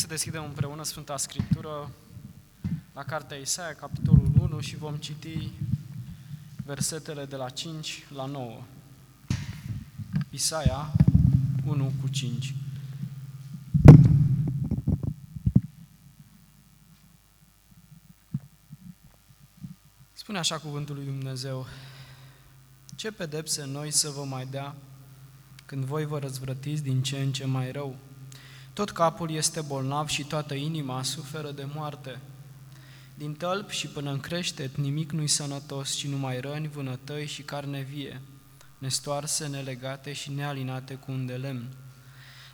Haideți să deschidem împreună Sfânta Scriptură la Cartea Isaia, capitolul 1 și vom citi versetele de la 5 la 9. Isaia 1 cu 5. Spune așa cuvântul lui Dumnezeu, ce pedepse noi să vă mai dea când voi vă răzvrătiți din ce în ce mai rău? Tot capul este bolnav și toată inima suferă de moarte. Din tălp și până în creștet nimic nu-i sănătos, ci numai răni, vânătăi și carne vie, nestoarse, nelegate și nealinate cu un de lemn.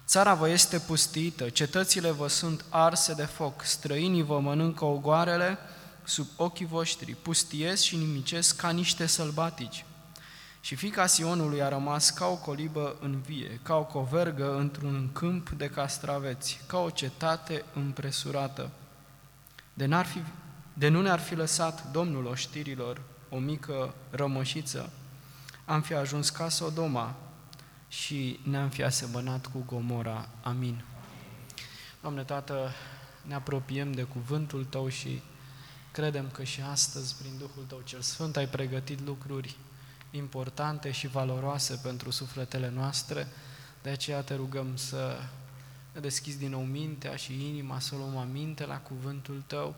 Țara vă este pustită, cetățile vă sunt arse de foc, străinii vă mănâncă ogoarele sub ochii voștri, pustiesc și nimicesc ca niște sălbatici. Și fica Sionului a rămas ca o colibă în vie, ca o covergă într-un câmp de castraveți, ca o cetate împresurată. De, n-ar fi, de nu ne-ar fi lăsat Domnul oștirilor o mică rămășiță, am fi ajuns ca Sodoma și ne-am fi asemănat cu Gomora. Amin. Doamne Tată, ne apropiem de cuvântul Tău și credem că și astăzi, prin Duhul Tău cel Sfânt, ai pregătit lucruri importante și valoroase pentru sufletele noastre, de aceea te rugăm să ne deschizi din nou mintea și inima, să luăm aminte la cuvântul Tău,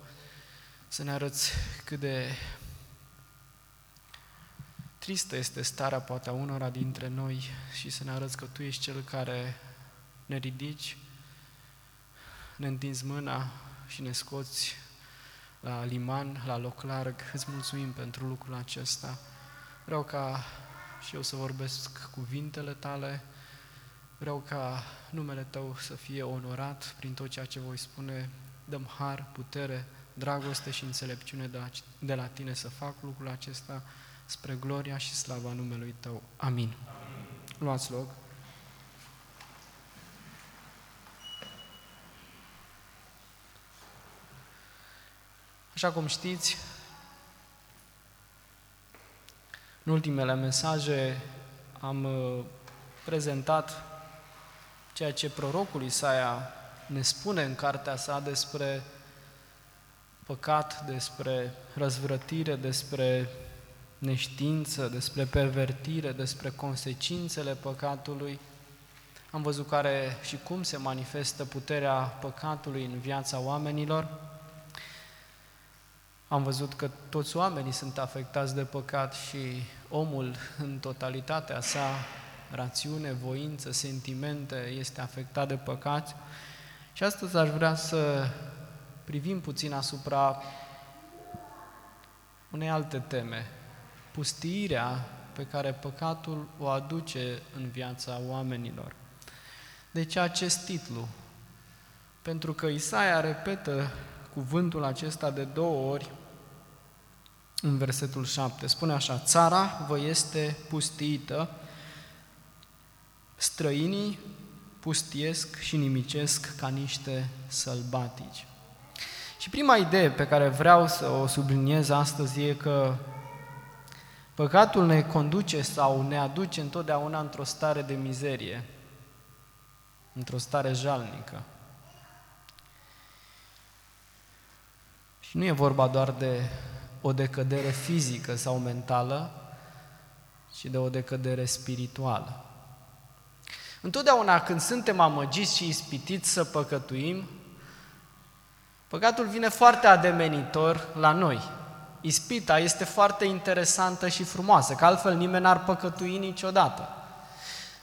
să ne arăți cât de tristă este starea poate a unora dintre noi și să ne arăți că Tu ești Cel care ne ridici, ne întinzi mâna și ne scoți la liman, la loc larg. Îți mulțumim pentru lucrul acesta. Vreau ca și eu să vorbesc cuvintele tale, vreau ca numele tău să fie onorat prin tot ceea ce voi spune. Dăm har, putere, dragoste și înțelepciune de la, de la tine să fac lucrul acesta spre gloria și slava numelui tău. Amin. Amin. Luați loc. Așa cum știți, În ultimele mesaje am uh, prezentat ceea ce prorocul Isaia ne spune în cartea sa despre păcat, despre răzvrătire, despre neștiință, despre pervertire, despre consecințele păcatului. Am văzut care și cum se manifestă puterea păcatului în viața oamenilor. Am văzut că toți oamenii sunt afectați de păcat și omul în totalitatea sa, rațiune, voință, sentimente, este afectat de păcat. Și astăzi aș vrea să privim puțin asupra unei alte teme, pustiirea pe care păcatul o aduce în viața oamenilor. De ce acest titlu? Pentru că Isaia repetă cuvântul acesta de două ori în versetul 7. Spune așa, țara vă este pustită, străinii pustiesc și nimicesc ca niște sălbatici. Și prima idee pe care vreau să o subliniez astăzi e că păcatul ne conduce sau ne aduce întotdeauna într-o stare de mizerie, într-o stare jalnică. Și nu e vorba doar de o decădere fizică sau mentală, ci de o decădere spirituală. Întotdeauna când suntem amăgiți și ispitiți să păcătuim, păcatul vine foarte ademenitor la noi. Ispita este foarte interesantă și frumoasă, că altfel nimeni n-ar păcătui niciodată.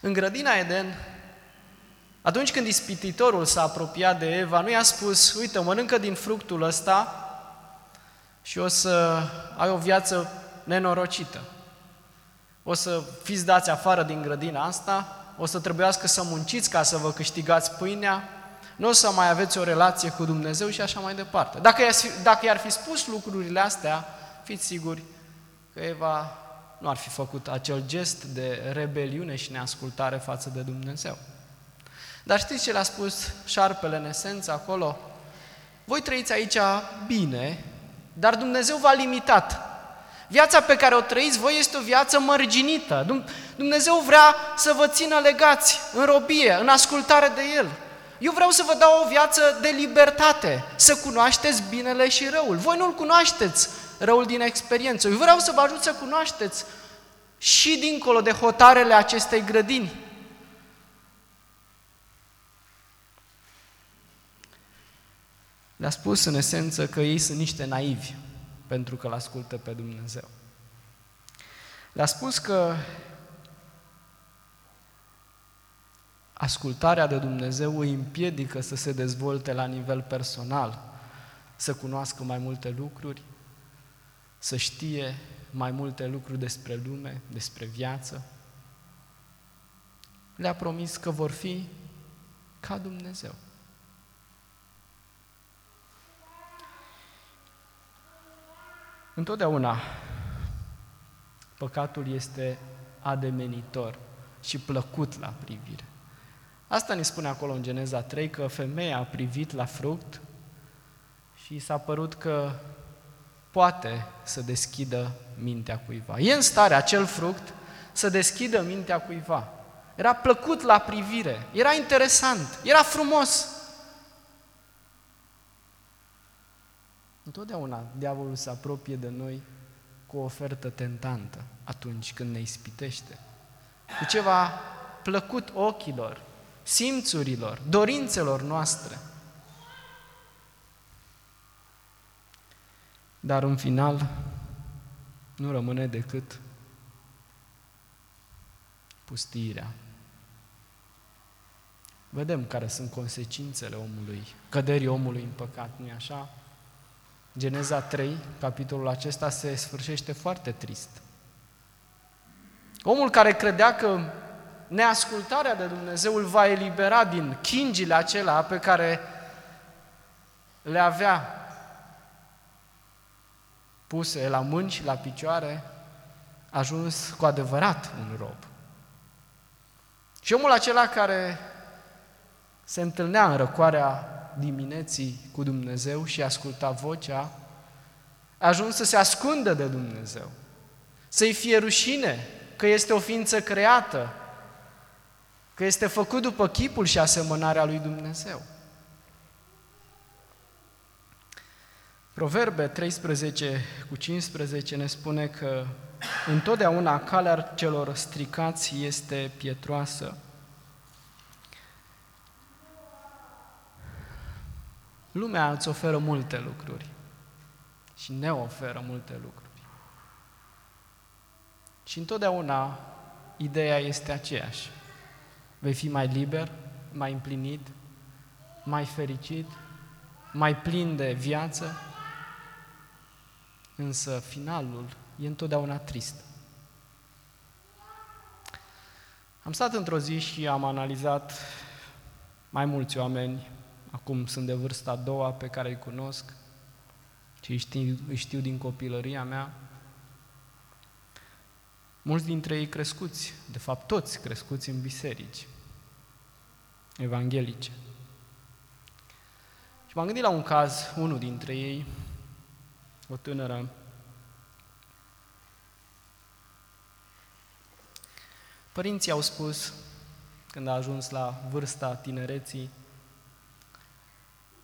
În grădina Eden, atunci când ispititorul s-a apropiat de Eva, nu i-a spus, uite, mănâncă din fructul ăsta și o să ai o viață nenorocită. O să fiți dați afară din grădina asta, o să trebuiască să munciți ca să vă câștigați pâinea, nu o să mai aveți o relație cu Dumnezeu și așa mai departe. Dacă, dacă i-ar fi spus lucrurile astea, fiți siguri că Eva nu ar fi făcut acel gest de rebeliune și neascultare față de Dumnezeu. Dar știți ce le-a spus șarpele în esență acolo? Voi trăiți aici bine, dar Dumnezeu v-a limitat. Viața pe care o trăiți voi este o viață mărginită. Dumnezeu vrea să vă țină legați în robie, în ascultare de El. Eu vreau să vă dau o viață de libertate, să cunoașteți binele și răul. Voi nu-l cunoașteți, răul din experiență. Eu vreau să vă ajut să cunoașteți și dincolo de hotarele acestei grădini. Le-a spus în esență că ei sunt niște naivi pentru că îl ascultă pe Dumnezeu. Le-a spus că ascultarea de Dumnezeu îi împiedică să se dezvolte la nivel personal, să cunoască mai multe lucruri, să știe mai multe lucruri despre lume, despre viață. Le-a promis că vor fi ca Dumnezeu. Întotdeauna păcatul este ademenitor și plăcut la privire. Asta ne spune acolo în Geneza 3 că femeia a privit la fruct și s-a părut că poate să deschidă mintea cuiva. E în stare acel fruct să deschidă mintea cuiva. Era plăcut la privire, era interesant, era frumos. Întotdeauna diavolul se apropie de noi cu o ofertă tentantă atunci când ne ispitește. Cu ceva plăcut ochilor, simțurilor, dorințelor noastre. Dar în final nu rămâne decât pustirea. Vedem care sunt consecințele omului, căderii omului în păcat, nu-i așa? Geneza 3, capitolul acesta, se sfârșește foarte trist. Omul care credea că neascultarea de Dumnezeu îl va elibera din chingile acelea pe care le avea puse la mâini și la picioare, a ajuns cu adevărat un rob. Și omul acela care se întâlnea în răcoarea dimineții cu Dumnezeu și asculta vocea, a ajuns să se ascundă de Dumnezeu, să-i fie rușine că este o ființă creată, că este făcut după chipul și asemănarea lui Dumnezeu. Proverbe 13 cu 15 ne spune că întotdeauna calea celor stricați este pietroasă. Lumea îți oferă multe lucruri și ne oferă multe lucruri. Și întotdeauna ideea este aceeași. Vei fi mai liber, mai împlinit, mai fericit, mai plin de viață, însă finalul e întotdeauna trist. Am stat într-o zi și am analizat mai mulți oameni, acum sunt de vârsta a doua pe care îi cunosc, și îi știu, îi știu din copilăria mea, mulți dintre ei crescuți, de fapt toți crescuți în biserici evanghelice. Și m-am gândit la un caz, unul dintre ei, o tânără Părinții au spus, când a ajuns la vârsta tinereții,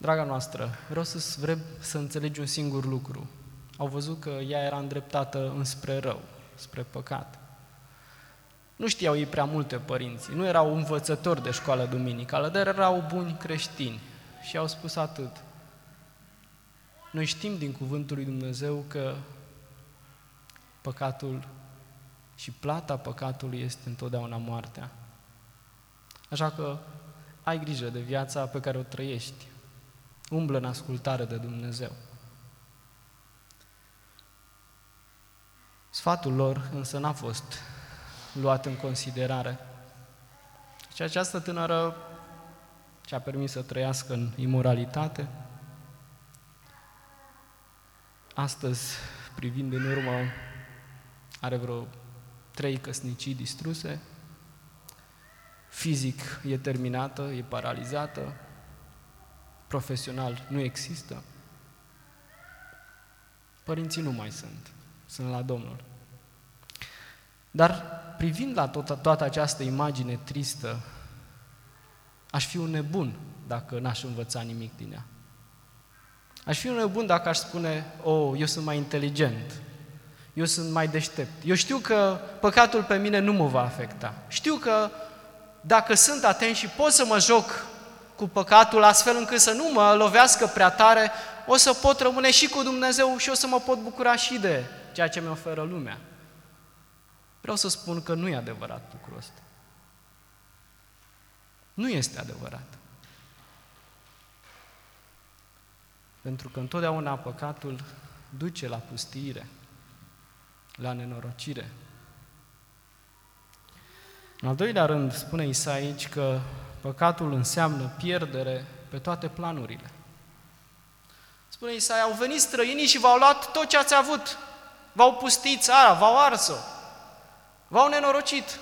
Draga noastră, vreau să vrem să înțelegi un singur lucru. Au văzut că ea era îndreptată înspre rău, spre păcat. Nu știau ei prea multe părinții, nu erau învățători de școală duminicală, dar erau buni creștini și au spus atât. Noi știm din cuvântul lui Dumnezeu că păcatul și plata păcatului este întotdeauna moartea. Așa că ai grijă de viața pe care o trăiești. Umblă în ascultare de Dumnezeu. Sfatul lor însă n-a fost luat în considerare. Și această tânără și-a permis să trăiască în imoralitate. Astăzi, privind în urmă, are vreo trei căsnicii distruse, fizic e terminată, e paralizată, profesional nu există. Părinții nu mai sunt, sunt la Domnul. Dar privind la tot, toată această imagine tristă, aș fi un nebun dacă n-aș învăța nimic din ea. Aș fi un nebun dacă aș spune, oh, eu sunt mai inteligent, eu sunt mai deștept. Eu știu că păcatul pe mine nu mă va afecta. Știu că dacă sunt atent și pot să mă joc cu păcatul astfel încât să nu mă lovească prea tare, o să pot rămâne și cu Dumnezeu și o să mă pot bucura și de ceea ce mi oferă lumea. Vreau să spun că nu e adevărat lucrul ăsta. Nu este adevărat. Pentru că întotdeauna păcatul duce la pustiire, la nenorocire. În al doilea rând, spune Isa aici că păcatul înseamnă pierdere pe toate planurile. Spune Isaia, au venit străinii și v-au luat tot ce ați avut. V-au pustit țara, v-au ars-o, v-au nenorocit,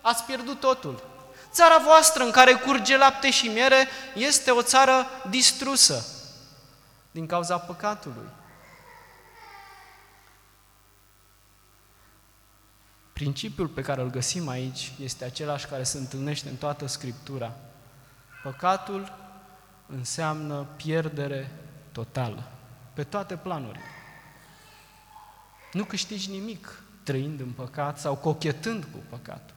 ați pierdut totul. Țara voastră în care curge lapte și miere este o țară distrusă din cauza păcatului. Principiul pe care îl găsim aici este același care se întâlnește în toată Scriptura. Păcatul înseamnă pierdere totală, pe toate planurile. Nu câștigi nimic trăind în păcat sau cochetând cu păcatul.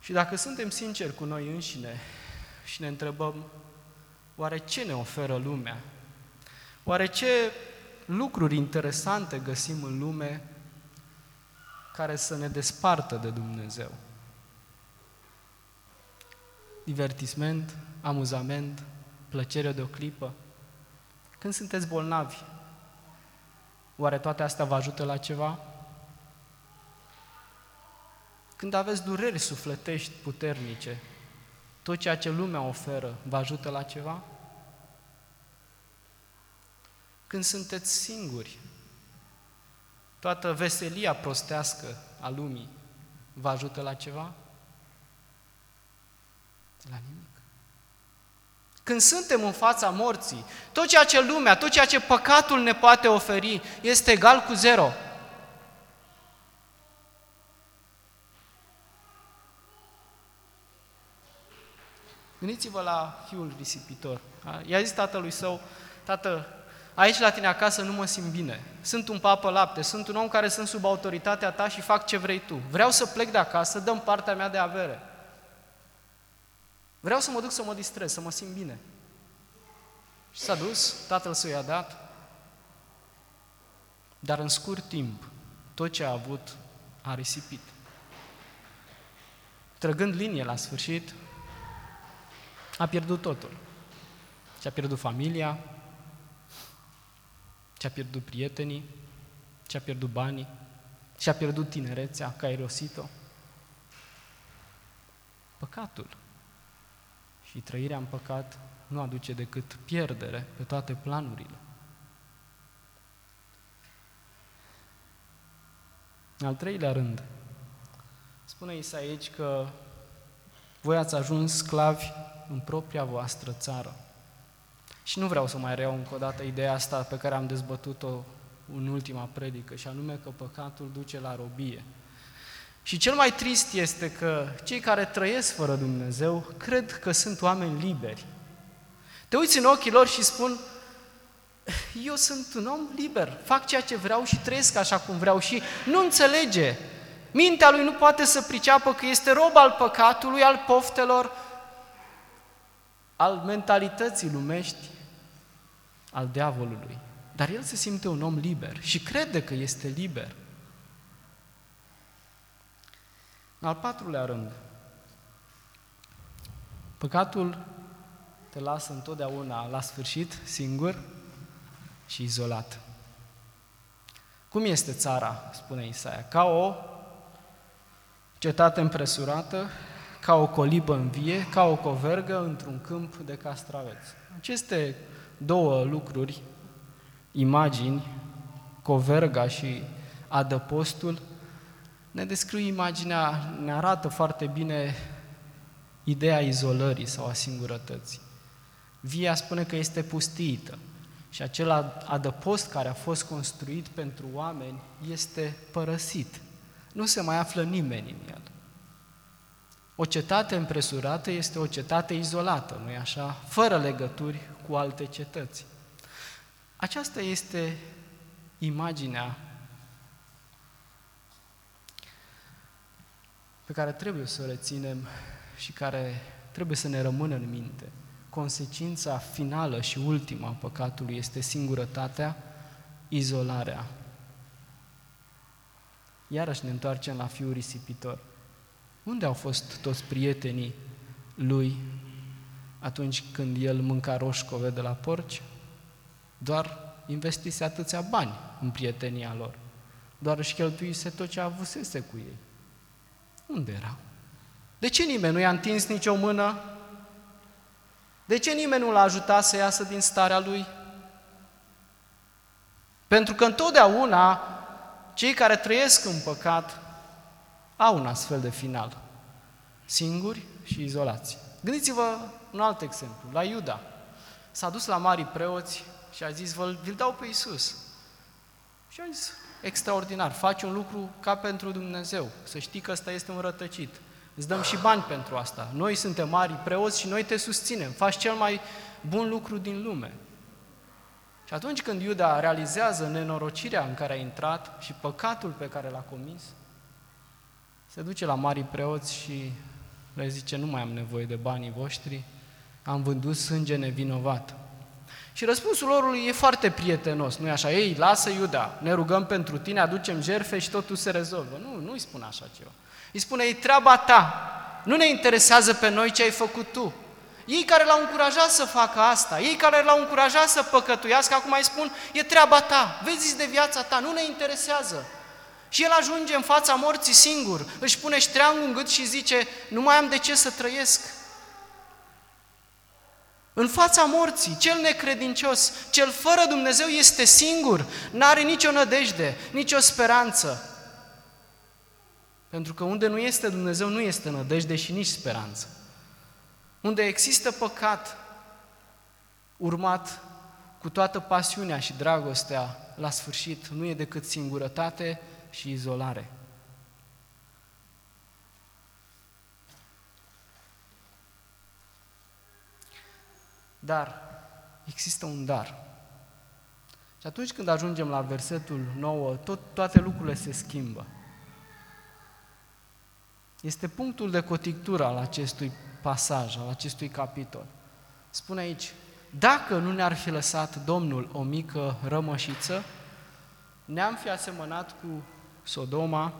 Și dacă suntem sinceri cu noi înșine și ne întrebăm, oare ce ne oferă lumea? Oare ce lucruri interesante găsim în lume care să ne despartă de Dumnezeu? Divertisment, amuzament, plăcere de o clipă. Când sunteți bolnavi, oare toate astea vă ajută la ceva? Când aveți dureri sufletești puternice, tot ceea ce lumea oferă vă ajută la ceva? Când sunteți singuri, toată veselia prostească a lumii vă ajută la ceva? La nimic. Când suntem în fața morții, tot ceea ce lumea, tot ceea ce păcatul ne poate oferi este egal cu zero. Gândiți-vă la fiul risipitor. I-a zis tatălui său, tată, aici la tine acasă nu mă simt bine. Sunt un papă lapte, sunt un om care sunt sub autoritatea ta și fac ce vrei tu. Vreau să plec de acasă, dăm partea mea de avere. Vreau să mă duc să mă distrez, să mă simt bine. Și s-a dus, tatăl său i-a dat, dar în scurt timp, tot ce a avut a risipit. Trăgând linie la sfârșit, a pierdut totul. Și-a pierdut familia, și-a pierdut prietenii, și-a pierdut banii, și-a pierdut tinerețea, că a irosit-o. Păcatul și trăirea în păcat nu aduce decât pierdere pe toate planurile. În al treilea rând, spune Isa aici că voi ați ajuns sclavi în propria voastră țară. Și nu vreau să mai reau încă o dată ideea asta pe care am dezbătut-o în ultima predică, și anume că păcatul duce la robie. Și cel mai trist este că cei care trăiesc fără Dumnezeu cred că sunt oameni liberi. Te uiți în ochii lor și spun, eu sunt un om liber, fac ceea ce vreau și trăiesc așa cum vreau și nu înțelege. Mintea lui nu poate să priceapă că este rob al păcatului, al poftelor, al mentalității lumești, al diavolului. Dar el se simte un om liber și crede că este liber. În al patrulea rând, păcatul te lasă întotdeauna la sfârșit singur și izolat. Cum este țara, spune Isaia? Ca o cetate împresurată, ca o colibă în vie, ca o covergă într-un câmp de castraveți. Aceste două lucruri, imagini, coverga și adăpostul, ne descriu imaginea, ne arată foarte bine ideea izolării sau a singurătății. Via spune că este pustiită și acel adăpost care a fost construit pentru oameni este părăsit. Nu se mai află nimeni în el. O cetate împresurată este o cetate izolată, nu-i așa? Fără legături cu alte cetăți. Aceasta este imaginea pe care trebuie să o reținem și care trebuie să ne rămână în minte. Consecința finală și ultima a păcatului este singurătatea, izolarea. Iarăși ne întoarcem la fiul risipitor. Unde au fost toți prietenii lui atunci când el mânca roșcove de la porci? Doar investise atâția bani în prietenia lor. Doar își cheltuise tot ce avusese cu ei. Unde erau? De ce nimeni nu i-a întins nicio mână? De ce nimeni nu l-a ajutat să iasă din starea lui? Pentru că întotdeauna cei care trăiesc în păcat au un astfel de final. Singuri și izolați. Gândiți-vă un alt exemplu, la Iuda. S-a dus la mari preoți și a zis, vă vi dau pe Iisus. Și a zis, extraordinar, faci un lucru ca pentru Dumnezeu, să știi că ăsta este un rătăcit. Îți dăm și bani pentru asta. Noi suntem mari preoți și noi te susținem. Faci cel mai bun lucru din lume. Și atunci când Iuda realizează nenorocirea în care a intrat și păcatul pe care l-a comis, se duce la mari preoți și le zice, nu mai am nevoie de banii voștri, am vândut sânge nevinovat. Și răspunsul lor e foarte prietenos, nu-i așa? Ei, lasă Iuda, ne rugăm pentru tine, aducem jerfe și totul se rezolvă. Nu, nu-i spune așa ceva. Îi spune, e treaba ta, nu ne interesează pe noi ce ai făcut tu. Ei care l-au încurajat să facă asta, ei care l-au încurajat să păcătuiască, acum mai spun, e treaba ta, vezi de viața ta, nu ne interesează. Și el ajunge în fața morții singur, își pune ștreangul în gât și zice, nu mai am de ce să trăiesc. În fața morții, cel necredincios, cel fără Dumnezeu este singur, n-are nicio nădejde, nicio speranță. Pentru că unde nu este Dumnezeu, nu este nădejde și nici speranță. Unde există păcat, urmat cu toată pasiunea și dragostea la sfârșit, nu e decât singurătate și izolare. Dar există un dar. Și atunci când ajungem la versetul 9, tot, toate lucrurile se schimbă. Este punctul de cotictură al acestui pasaj, al acestui capitol. Spune aici, dacă nu ne-ar fi lăsat Domnul o mică rămășiță, ne-am fi asemănat cu Sodoma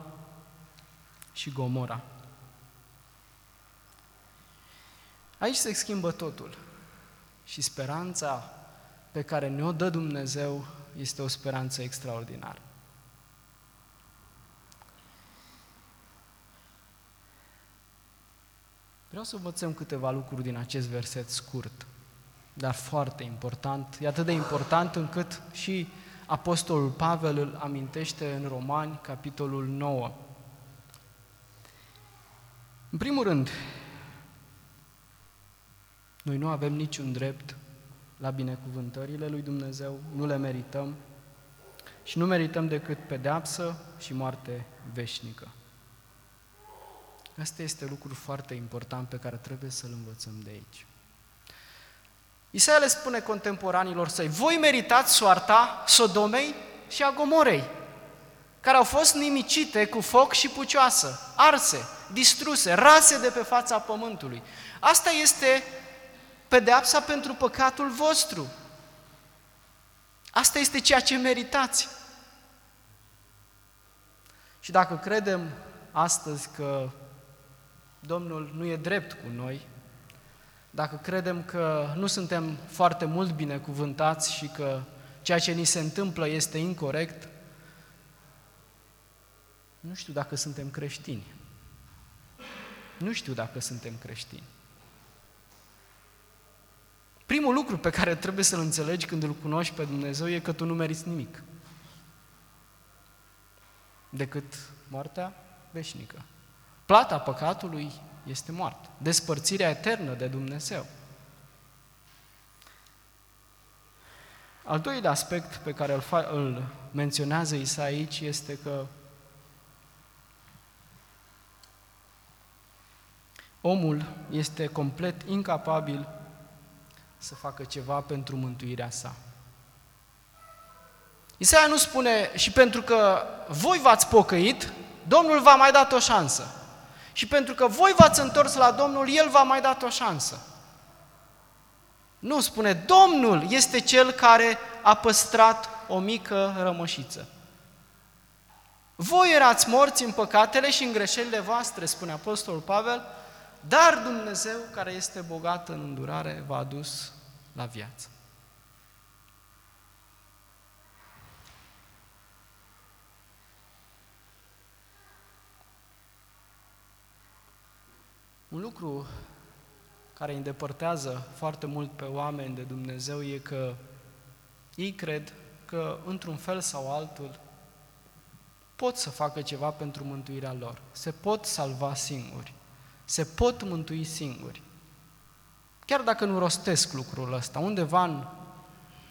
și Gomora. Aici se schimbă totul. Și speranța pe care ne-o dă Dumnezeu este o speranță extraordinară. Vreau să învățăm câteva lucruri din acest verset scurt, dar foarte important. E atât de important încât și Apostolul Pavel îl amintește în Romani, capitolul 9. În primul rând, noi nu avem niciun drept la binecuvântările lui Dumnezeu, nu le merităm și nu merităm decât pedeapsă și moarte veșnică. Asta este lucru foarte important pe care trebuie să-l învățăm de aici. Isaia le spune contemporanilor săi, voi meritați soarta Sodomei și a Gomorei, care au fost nimicite cu foc și pucioasă, arse, distruse, rase de pe fața pământului. Asta este pedeapsa pentru păcatul vostru. Asta este ceea ce meritați. Și dacă credem astăzi că Domnul nu e drept cu noi, dacă credem că nu suntem foarte mult binecuvântați și că ceea ce ni se întâmplă este incorrect, nu știu dacă suntem creștini. Nu știu dacă suntem creștini. Primul lucru pe care trebuie să-l înțelegi când îl cunoști pe Dumnezeu e că tu nu meriți nimic decât moartea veșnică. Plata păcatului este moartă. Despărțirea eternă de Dumnezeu. Al doilea aspect pe care îl, fa- îl menționează Isa aici este că omul este complet incapabil să facă ceva pentru mântuirea sa. Isaia nu spune și pentru că voi v-ați pocăit, Domnul v-a mai dat o șansă. Și pentru că voi v-ați întors la Domnul, El v-a mai dat o șansă. Nu, spune, Domnul este Cel care a păstrat o mică rămășiță. Voi erați morți în păcatele și în greșelile voastre, spune Apostolul Pavel, dar Dumnezeu, care este bogat în îndurare, v-a adus la viață. Un lucru care îi îndepărtează foarte mult pe oameni de Dumnezeu e că ei cred că, într-un fel sau altul, pot să facă ceva pentru mântuirea lor, se pot salva singuri, se pot mântui singuri. Chiar dacă nu rostesc lucrul ăsta, undeva în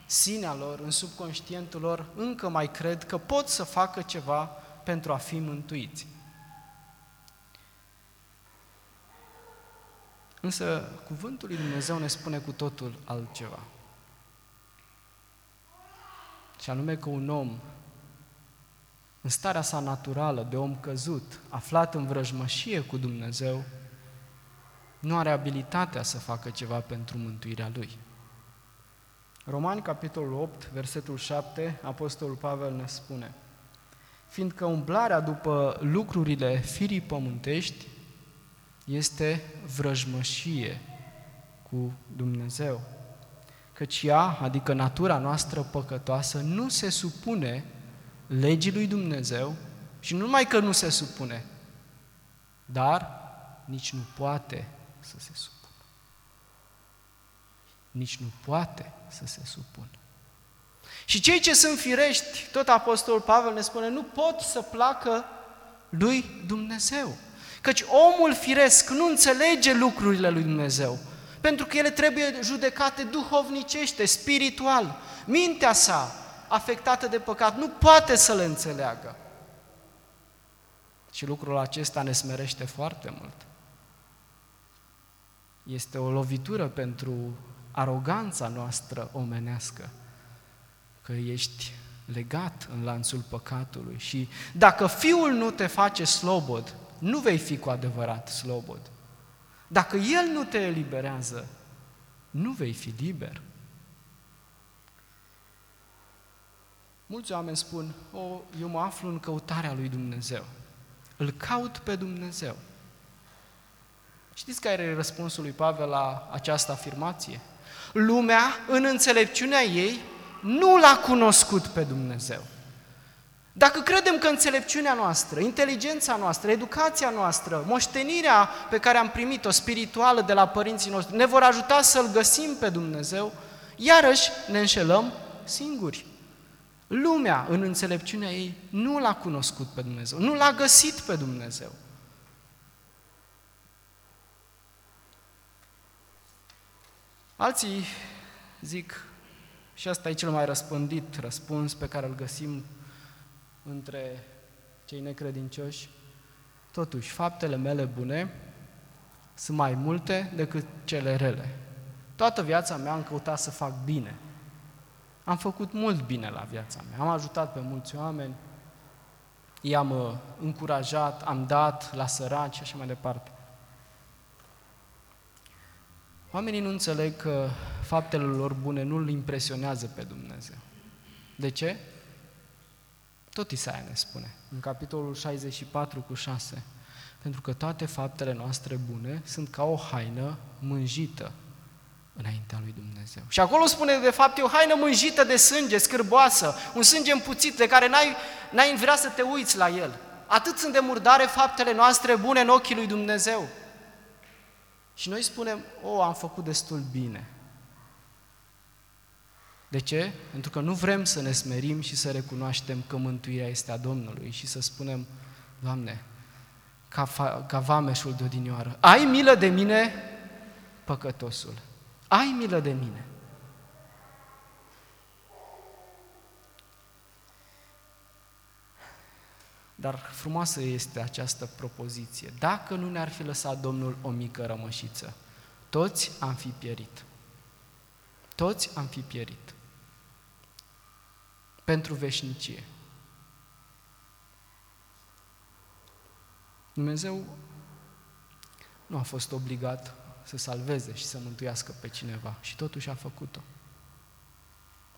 sinea lor, în subconștientul lor, încă mai cred că pot să facă ceva pentru a fi mântuiți. Însă cuvântul lui Dumnezeu ne spune cu totul altceva. Și anume că un om în starea sa naturală de om căzut, aflat în vrăjmășie cu Dumnezeu, nu are abilitatea să facă ceva pentru mântuirea lui. Romani, capitolul 8, versetul 7, Apostolul Pavel ne spune Fiindcă umblarea după lucrurile firii pământești este vrăjmășie cu Dumnezeu. Căci ea, adică natura noastră păcătoasă, nu se supune legii lui Dumnezeu și nu numai că nu se supune, dar nici nu poate să se supună. Nici nu poate să se supună. Și cei ce sunt firești, tot Apostolul Pavel ne spune, nu pot să placă lui Dumnezeu. Căci omul firesc nu înțelege lucrurile lui Dumnezeu, pentru că ele trebuie judecate duhovnicește, spiritual. Mintea sa, afectată de păcat, nu poate să le înțeleagă. Și lucrul acesta ne smerește foarte mult. Este o lovitură pentru aroganța noastră omenească, că ești legat în lanțul păcatului și dacă Fiul nu te face slobod, nu vei fi cu adevărat slobod. Dacă El nu te eliberează, nu vei fi liber. Mulți oameni spun, o, eu mă aflu în căutarea lui Dumnezeu. Îl caut pe Dumnezeu. Știți care e răspunsul lui Pavel la această afirmație? Lumea, în înțelepciunea ei, nu l-a cunoscut pe Dumnezeu. Dacă credem că înțelepciunea noastră, inteligența noastră, educația noastră, moștenirea pe care am primit-o spirituală de la părinții noștri ne vor ajuta să-L găsim pe Dumnezeu, iarăși ne înșelăm singuri. Lumea, în înțelepciunea ei, nu l-a cunoscut pe Dumnezeu, nu l-a găsit pe Dumnezeu. Alții zic, și asta e cel mai răspândit răspuns pe care îl găsim între cei necredincioși, totuși, faptele mele bune sunt mai multe decât cele rele. Toată viața mea am căutat să fac bine. Am făcut mult bine la viața mea. Am ajutat pe mulți oameni, i-am uh, încurajat, am dat la săraci și așa mai departe. Oamenii nu înțeleg că faptele lor bune nu îl impresionează pe Dumnezeu. De ce? Tot Isaia ne spune, în capitolul 64 cu 6, pentru că toate faptele noastre bune sunt ca o haină mânjită înaintea lui Dumnezeu. Și acolo spune, de fapt, e o haină mânjită de sânge, scârboasă, un sânge împuțit de care n-ai, n-ai vrea să te uiți la el. Atât sunt de murdare faptele noastre bune în ochii lui Dumnezeu. Și noi spunem, o, am făcut destul bine. De ce? Pentru că nu vrem să ne smerim și să recunoaștem că mântuirea este a Domnului și să spunem, Doamne, ca, fa- ca vameșul de odinioară, ai milă de mine, păcătosul, ai milă de mine. Dar frumoasă este această propoziție. Dacă nu ne-ar fi lăsat Domnul o mică rămășiță, toți am fi pierit. Toți am fi pierit. Pentru veșnicie. Dumnezeu nu a fost obligat să salveze și să mântuiască pe cineva și totuși a făcut-o.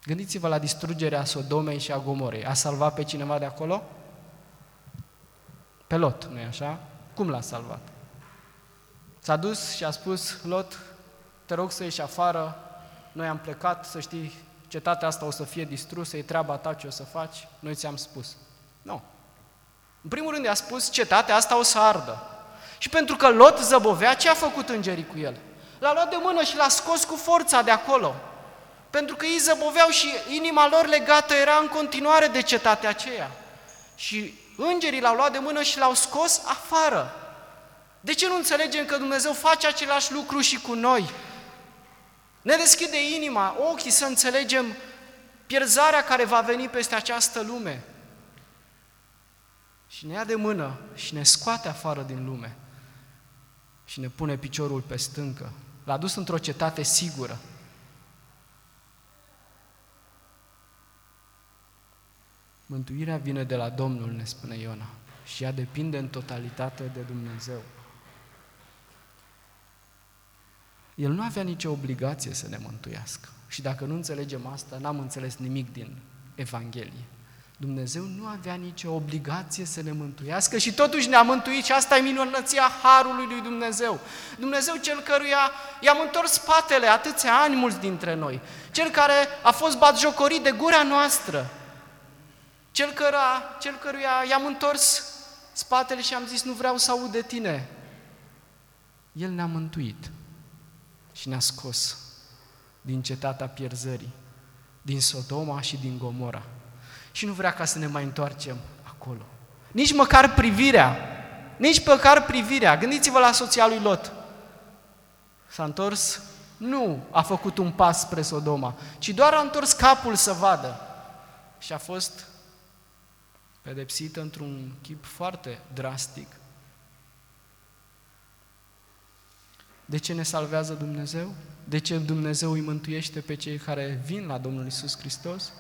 Gândiți-vă la distrugerea Sodomei și a Gomorei. A salvat pe cineva de acolo? Pe Lot, nu-i așa? Cum l-a salvat? S-a dus și a spus, Lot, te rog să ieși afară, noi am plecat, să știi, cetatea asta o să fie distrusă, e treaba ta ce o să faci, noi ți-am spus. Nu. În primul rând i-a spus, cetatea asta o să ardă. Și pentru că Lot zăbovea, ce a făcut îngerii cu el? L-a luat de mână și l-a scos cu forța de acolo. Pentru că ei zăboveau și inima lor legată era în continuare de cetatea aceea. Și îngerii l-au luat de mână și l-au scos afară. De ce nu înțelegem că Dumnezeu face același lucru și cu noi? Ne deschide inima, ochii să înțelegem pierzarea care va veni peste această lume. Și ne ia de mână și ne scoate afară din lume și ne pune piciorul pe stâncă. L-a dus într-o cetate sigură. Mântuirea vine de la Domnul, ne spune Iona, și ea depinde în totalitate de Dumnezeu. El nu avea nicio obligație să ne mântuiască. Și dacă nu înțelegem asta, n-am înțeles nimic din Evanghelie. Dumnezeu nu avea nicio obligație să ne mântuiască și totuși ne-a mântuit și asta e minunăția Harului lui Dumnezeu. Dumnezeu cel căruia i-am întors spatele atâția ani mulți dintre noi, cel care a fost batjocorit de gura noastră, cel, căra, cel căruia i-am întors spatele și am zis nu vreau să aud de tine. El ne-a mântuit și ne-a scos din cetatea pierzării, din Sodoma și din Gomora și nu vrea ca să ne mai întoarcem acolo. Nici măcar privirea, nici măcar privirea. Gândiți-vă la soția lui Lot. S-a întors, nu a făcut un pas spre Sodoma, ci doar a întors capul să vadă. Și a fost pedepsită într-un chip foarte drastic. De ce ne salvează Dumnezeu? De ce Dumnezeu îi mântuiește pe cei care vin la Domnul Isus Hristos?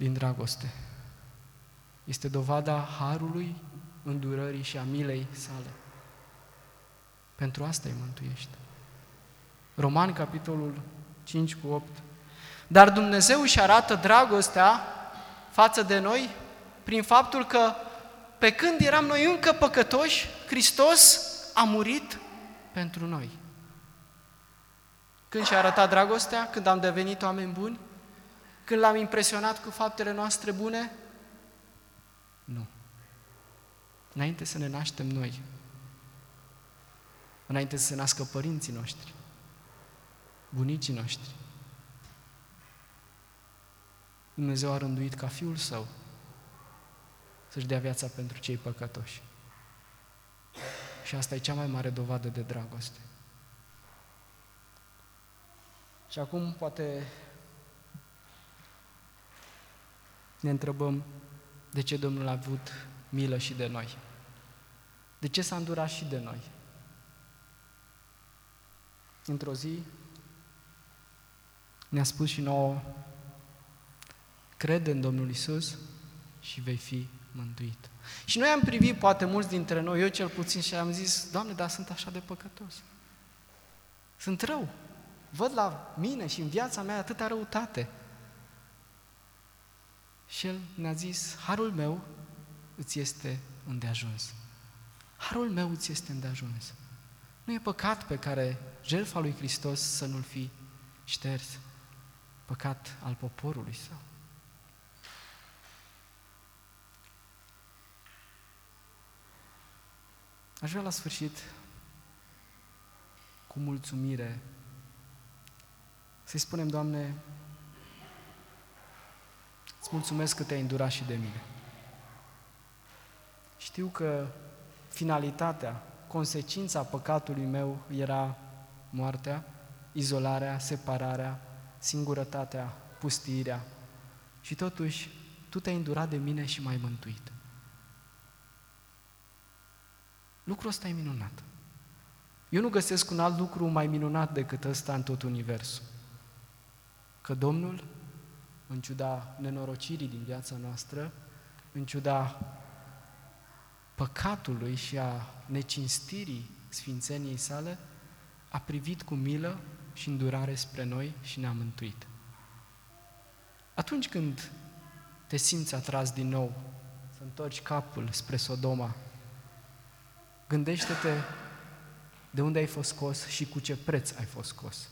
din dragoste. Este dovada harului, îndurării și a milei sale. Pentru asta îi mântuiește. Romani, capitolul 5 cu 8. Dar Dumnezeu își arată dragostea față de noi prin faptul că pe când eram noi încă păcătoși, Hristos a murit pentru noi. Când și-a arătat dragostea? Când am devenit oameni buni? Când l-am impresionat cu faptele noastre bune? Nu. Înainte să ne naștem noi, înainte să se nască părinții noștri, bunicii noștri, Dumnezeu a rânduit ca Fiul Său să-și dea viața pentru cei păcătoși. Și asta e cea mai mare dovadă de dragoste. Și acum poate ne întrebăm de ce Domnul a avut milă și de noi. De ce s-a îndurat și de noi? Într-o zi ne-a spus și nouă, crede în Domnul Isus și vei fi mântuit. Și noi am privit, poate mulți dintre noi, eu cel puțin, și am zis, Doamne, dar sunt așa de păcătos. Sunt rău. Văd la mine și în viața mea atâta răutate. Și El ne-a zis, harul meu îți este îndeajuns. Harul meu îți este îndeajuns. Nu e păcat pe care jertfa lui Hristos să nu-l fi șters. Păcat al poporului său. Aș vrea la sfârșit, cu mulțumire, să-i spunem, Doamne, Îți mulțumesc că te-ai îndurat și de mine. Știu că finalitatea, consecința păcatului meu era moartea, izolarea, separarea, singurătatea, pustirea. Și totuși, tu te-ai îndurat de mine și m-ai mântuit. Lucrul ăsta e minunat. Eu nu găsesc un alt lucru mai minunat decât ăsta în tot universul. Că Domnul, în ciuda nenorocirii din viața noastră, în ciuda păcatului și a necinstirii sfințeniei sale, a privit cu milă și îndurare spre noi și ne-a mântuit. Atunci când te simți atras din nou, să întorci capul spre Sodoma, gândește-te de unde ai fost scos și cu ce preț ai fost scos.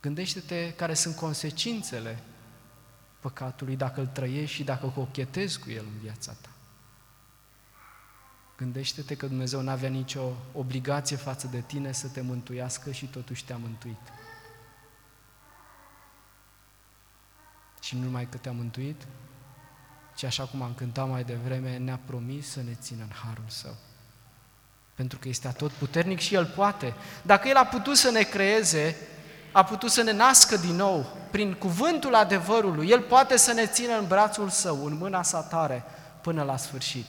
Gândește-te care sunt consecințele păcatului dacă îl trăiești și dacă cochetezi cu el în viața ta. Gândește-te că Dumnezeu n-avea nicio obligație față de tine să te mântuiască și totuși te-a mântuit. Și nu numai că te-a mântuit, ci așa cum am cântat mai devreme, ne-a promis să ne țină în harul său. Pentru că este atot puternic și El poate. Dacă El a putut să ne creeze, a putut să ne nască din nou prin cuvântul adevărului, El poate să ne țină în brațul Său, în mâna sa tare, până la sfârșit.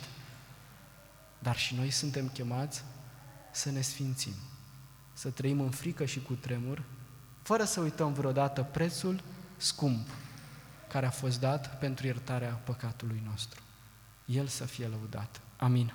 Dar și noi suntem chemați să ne sfințim, să trăim în frică și cu tremur, fără să uităm vreodată prețul scump care a fost dat pentru iertarea păcatului nostru. El să fie lăudat. Amin.